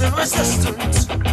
and resistance.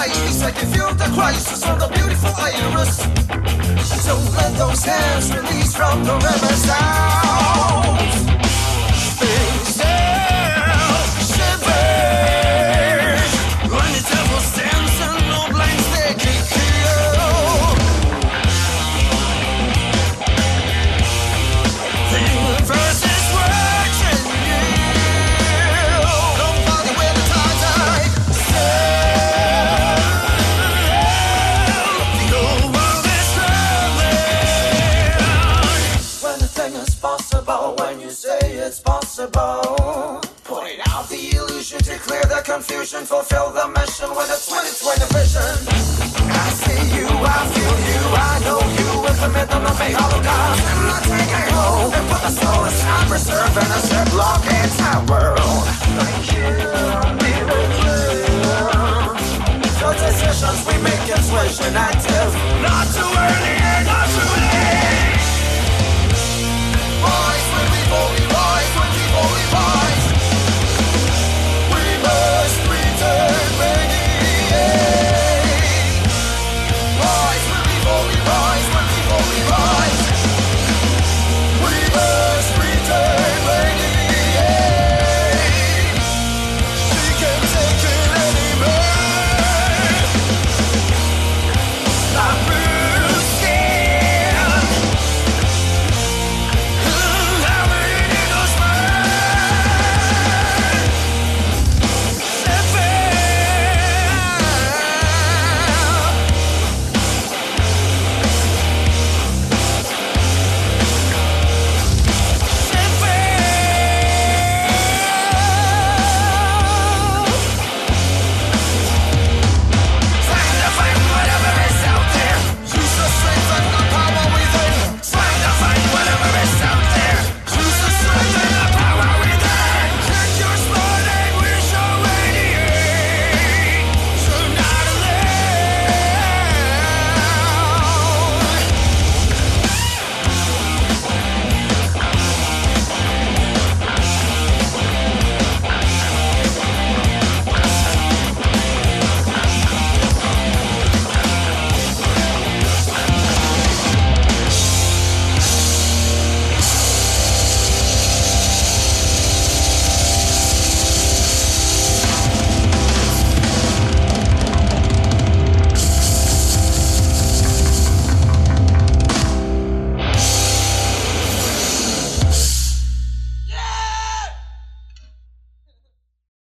Iris. I can feel the crisis on the beautiful iris. Don't let those hands release from the river sound. Possible, when you say it's possible. Point out the illusion to clear the confusion, fulfill the mission with a 2020 vision. I see you, I feel you, I know you with the rhythm of a holocaust. And I take it home and put the soul aside, preserve in a ziplock world. Thank you, So decisions we make is vision active, not too early.